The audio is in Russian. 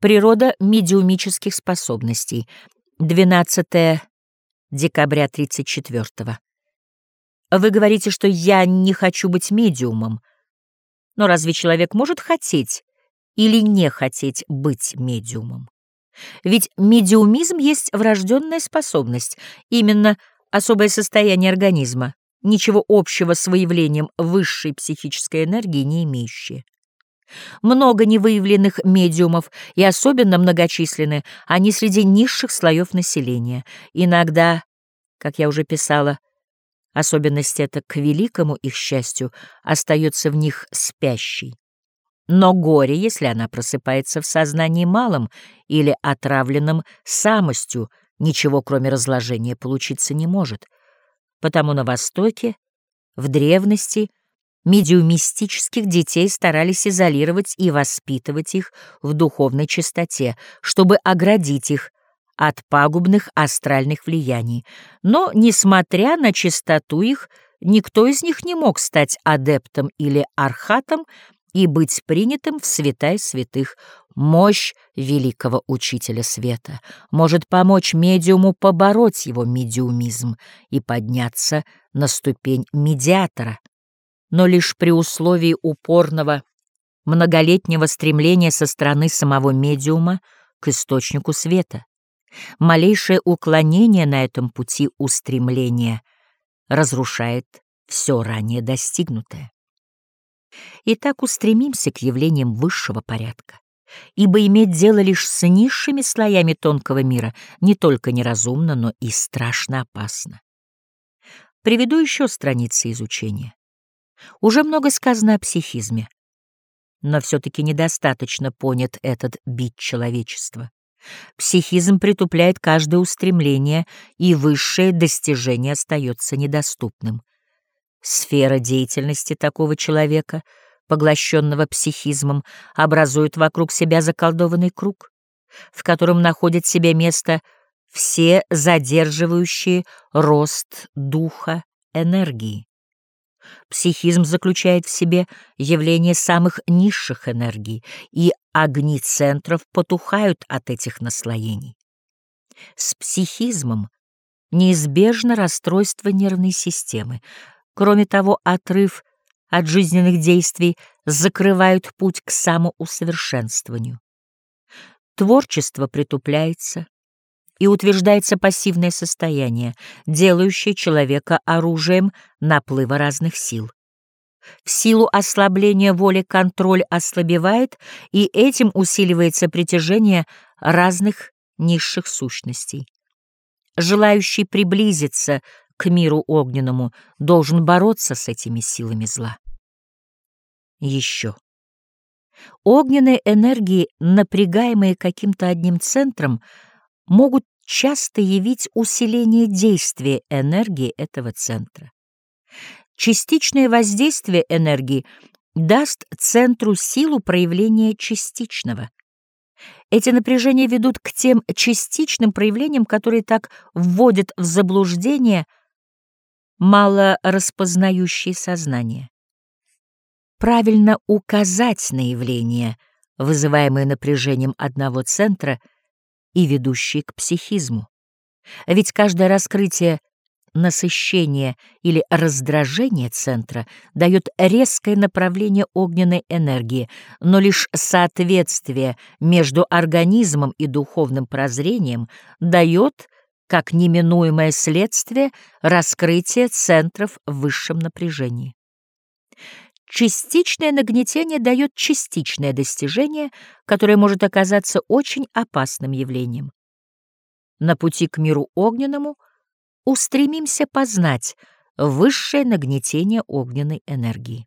Природа медиумических способностей. 12 декабря 34 -го. Вы говорите, что я не хочу быть медиумом. Но разве человек может хотеть или не хотеть быть медиумом? Ведь медиумизм есть врожденная способность, именно особое состояние организма, ничего общего с выявлением высшей психической энергии не имеющее. Много невыявленных медиумов, и особенно многочисленны они среди низших слоев населения. Иногда, как я уже писала, особенность эта, к великому их счастью, остается в них спящей. Но горе, если она просыпается в сознании малым или отравленным самостью, ничего кроме разложения получиться не может. Потому на Востоке, в древности, медиумистических детей старались изолировать и воспитывать их в духовной чистоте, чтобы оградить их от пагубных астральных влияний. Но, несмотря на чистоту их, никто из них не мог стать адептом или архатом и быть принятым в святая святых. Мощь великого учителя света может помочь медиуму побороть его медиумизм и подняться на ступень медиатора, но лишь при условии упорного многолетнего стремления со стороны самого медиума к источнику света. Малейшее уклонение на этом пути устремления разрушает все ранее достигнутое. Итак, устремимся к явлениям высшего порядка, ибо иметь дело лишь с низшими слоями тонкого мира не только неразумно, но и страшно опасно. Приведу еще страницы изучения. Уже много сказано о психизме, но все-таки недостаточно понят этот бит человечества. Психизм притупляет каждое устремление, и высшее достижение остается недоступным. Сфера деятельности такого человека, поглощенного психизмом, образует вокруг себя заколдованный круг, в котором находят себе место все задерживающие рост духа энергии. Психизм заключает в себе явление самых низших энергий, и огни центров потухают от этих наслоений. С психизмом неизбежно расстройство нервной системы. Кроме того, отрыв от жизненных действий закрывает путь к самоусовершенствованию. Творчество притупляется, и утверждается пассивное состояние, делающее человека оружием наплыва разных сил. В силу ослабления воли контроль ослабевает, и этим усиливается притяжение разных низших сущностей. Желающий приблизиться к миру огненному должен бороться с этими силами зла. Еще. Огненные энергии, напрягаемые каким-то одним центром, могут часто явить усиление действия энергии этого центра. Частичное воздействие энергии даст центру силу проявления частичного. Эти напряжения ведут к тем частичным проявлениям, которые так вводят в заблуждение мало распознающие сознание. Правильно указать на явление, вызываемое напряжением одного центра — и ведущие к психизму. Ведь каждое раскрытие насыщения или раздражения центра дает резкое направление огненной энергии, но лишь соответствие между организмом и духовным прозрением дает, как неминуемое следствие, раскрытие центров в высшем напряжении. Частичное нагнетение дает частичное достижение, которое может оказаться очень опасным явлением. На пути к миру огненному устремимся познать высшее нагнетение огненной энергии.